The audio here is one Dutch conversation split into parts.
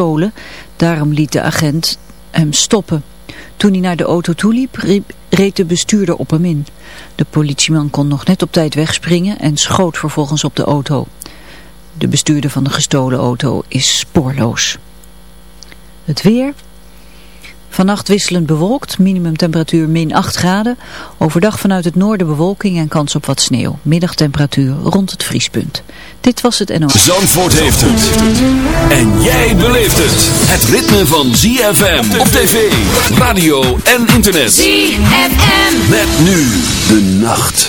gestolen. Daarom liet de agent hem stoppen. Toen hij naar de auto toeliep, reed de bestuurder op hem in. De politieman kon nog net op tijd wegspringen en schoot vervolgens op de auto. De bestuurder van de gestolen auto is spoorloos. Het weer... Vannacht wisselend bewolkt, minimumtemperatuur min 8 graden. Overdag vanuit het noorden bewolking en kans op wat sneeuw. Middagtemperatuur rond het vriespunt. Dit was het NOS. Zandvoort heeft het. En jij beleeft het. Het ritme van ZFM op tv, radio en internet. ZFM. Met nu de nacht.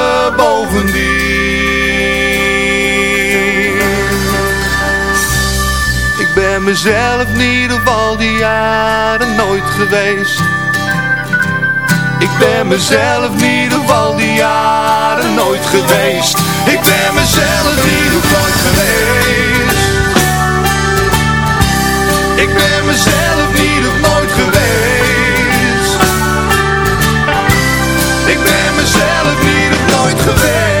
Mezelf niet op al die jaren nooit geweest. Ik ben mezelf niet op al die jaren nooit geweest. Ik ben mezelf niet nooit geweest. Ik ben mezelf niet op nooit geweest. Ik ben mezelf niet op nooit geweest.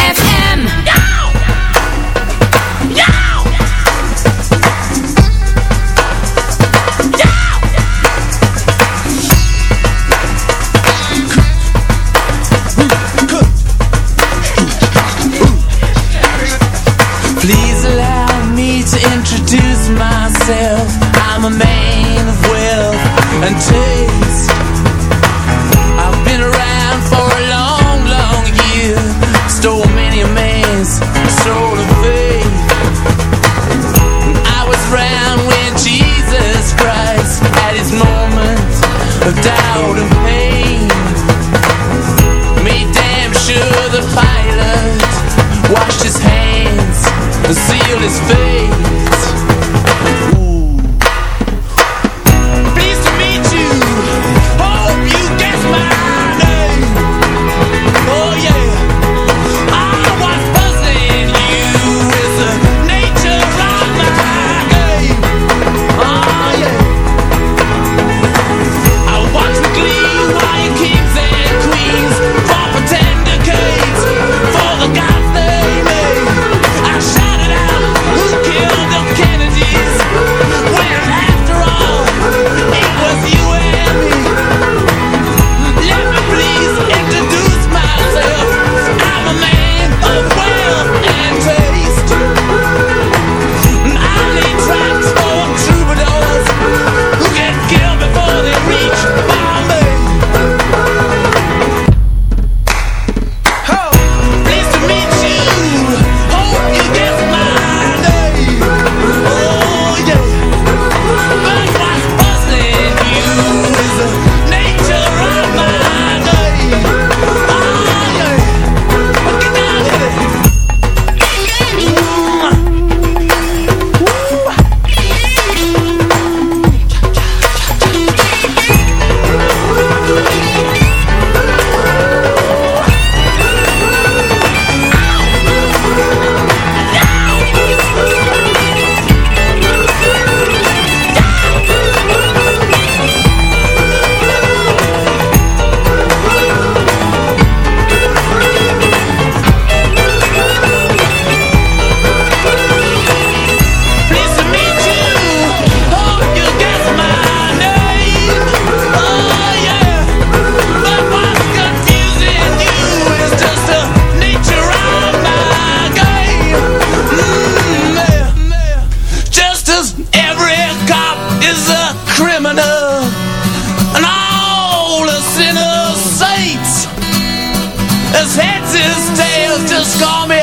Just call me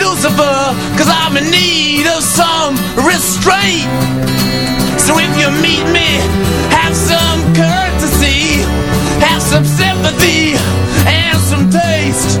Lucifer, cause I'm in need of some restraint. So if you meet me, have some courtesy, have some sympathy, and some taste.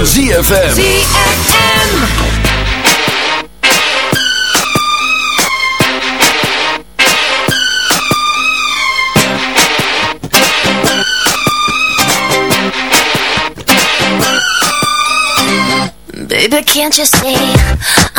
van ZFM. ZFM. Baby, can't you see?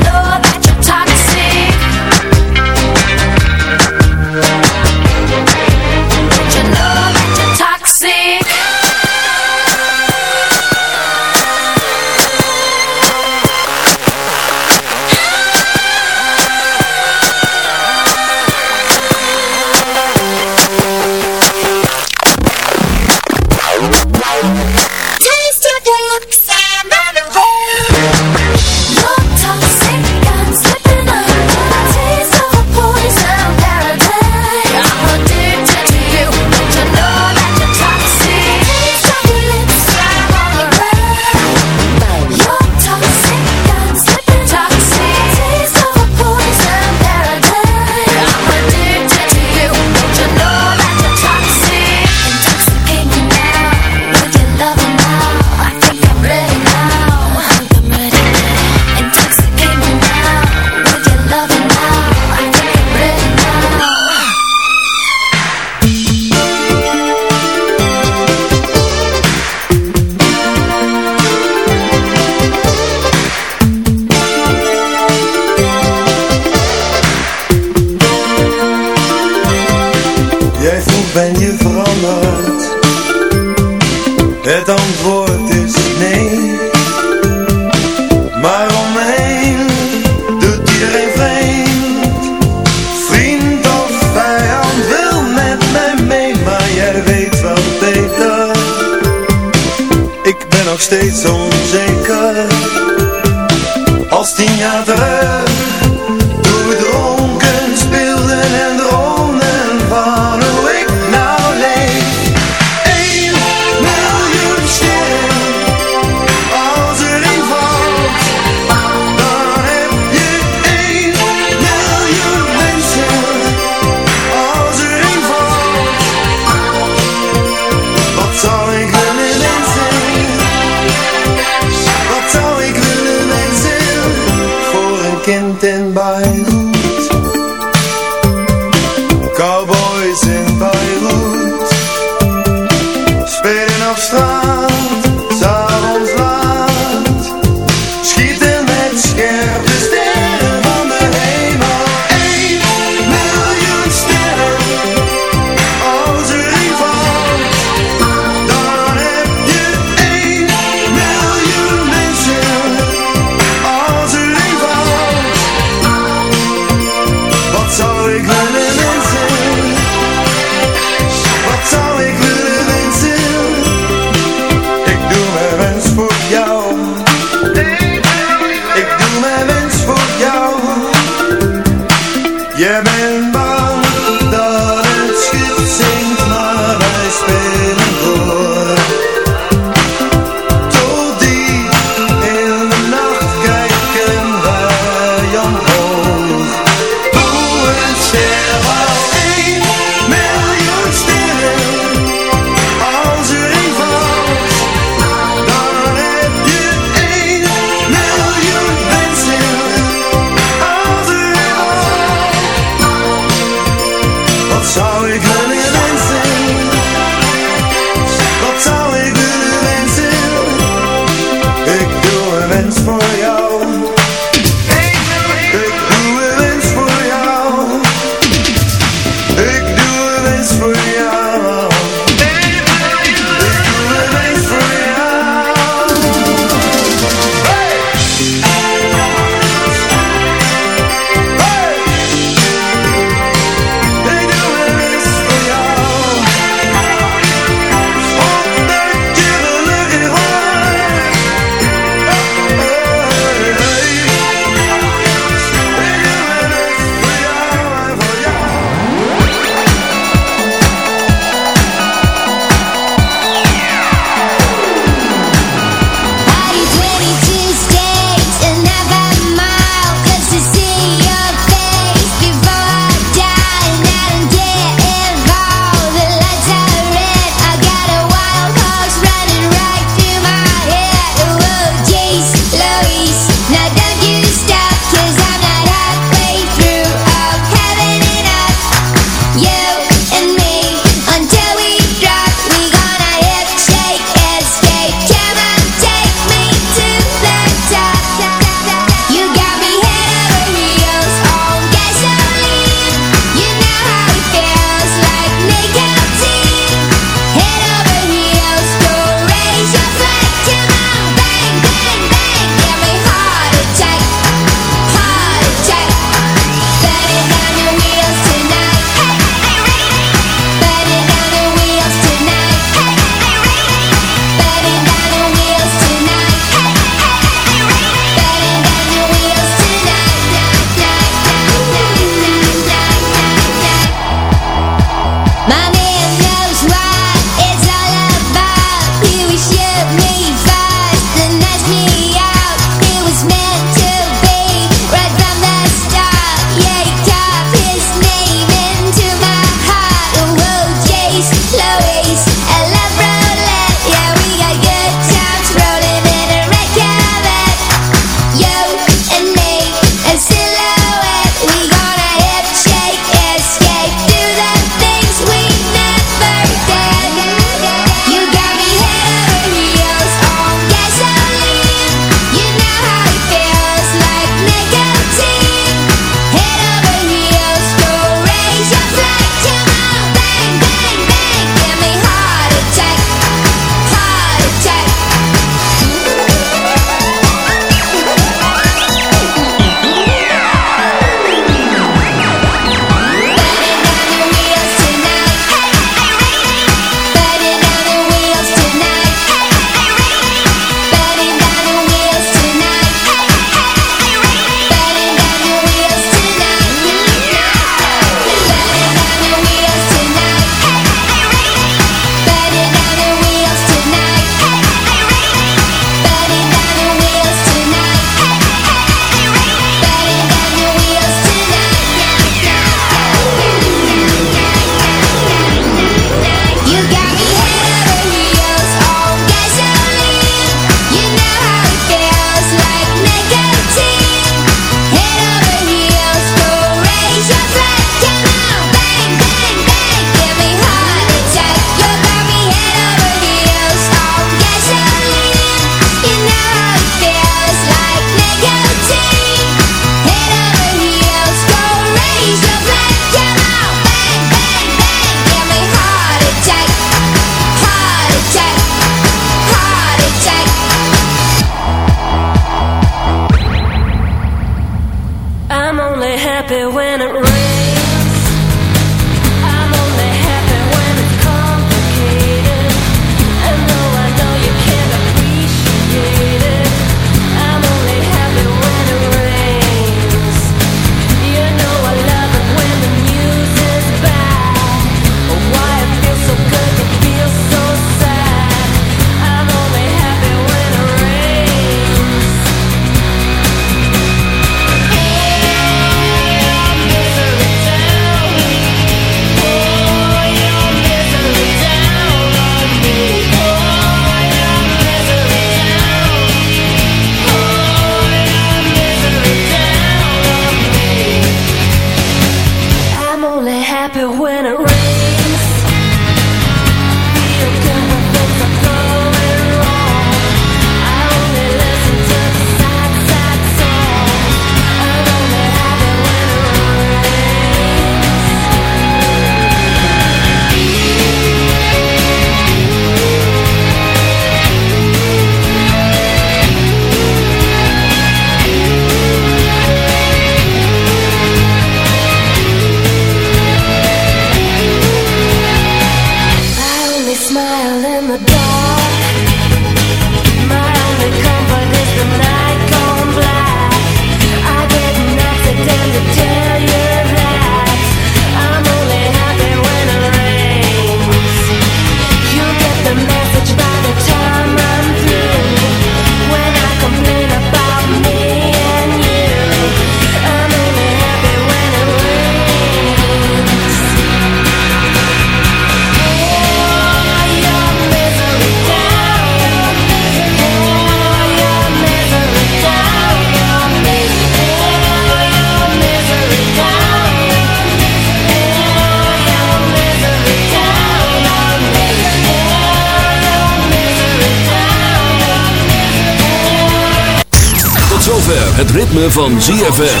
Het ritme van ZFM.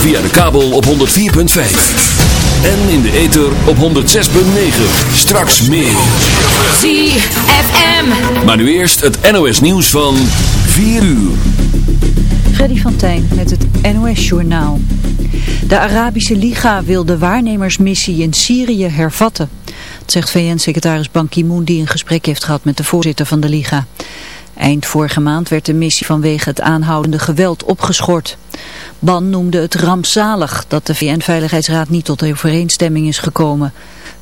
Via de kabel op 104.5. En in de ether op 106.9. Straks meer. ZFM. Maar nu eerst het NOS nieuws van 4 uur. Freddy van Tijn met het NOS-journaal. De Arabische Liga wil de waarnemersmissie in Syrië hervatten. Dat zegt VN-secretaris Ban Ki-moon die een gesprek heeft gehad met de voorzitter van de Liga. Eind vorige maand werd de missie vanwege het aanhoudende geweld opgeschort. Ban noemde het rampzalig dat de VN-veiligheidsraad niet tot overeenstemming is gekomen.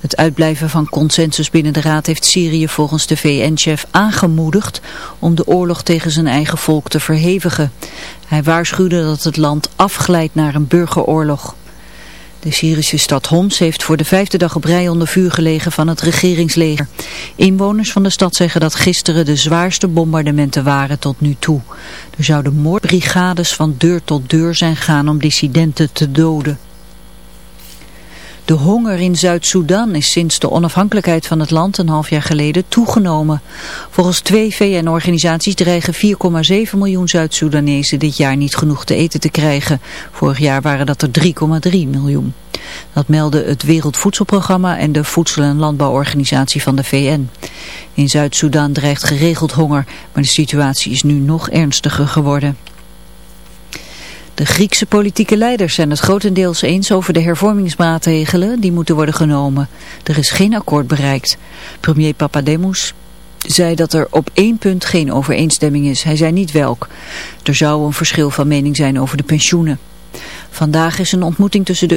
Het uitblijven van consensus binnen de raad heeft Syrië volgens de VN-chef aangemoedigd om de oorlog tegen zijn eigen volk te verhevigen. Hij waarschuwde dat het land afglijdt naar een burgeroorlog. De Syrische stad Homs heeft voor de vijfde dag op rij onder vuur gelegen van het regeringsleger. Inwoners van de stad zeggen dat gisteren de zwaarste bombardementen waren tot nu toe. Er zouden moordbrigades van deur tot deur zijn gaan om dissidenten te doden. De honger in Zuid-Soedan is sinds de onafhankelijkheid van het land een half jaar geleden toegenomen. Volgens twee VN-organisaties dreigen 4,7 miljoen Zuid-Soedanezen dit jaar niet genoeg te eten te krijgen. Vorig jaar waren dat er 3,3 miljoen. Dat melden het Wereldvoedselprogramma en de Voedsel- en Landbouworganisatie van de VN. In Zuid-Soedan dreigt geregeld honger, maar de situatie is nu nog ernstiger geworden. De Griekse politieke leiders zijn het grotendeels eens over de hervormingsmaatregelen die moeten worden genomen. Er is geen akkoord bereikt. Premier Papademos zei dat er op één punt geen overeenstemming is. Hij zei niet welk. Er zou een verschil van mening zijn over de pensioenen. Vandaag is een ontmoeting tussen de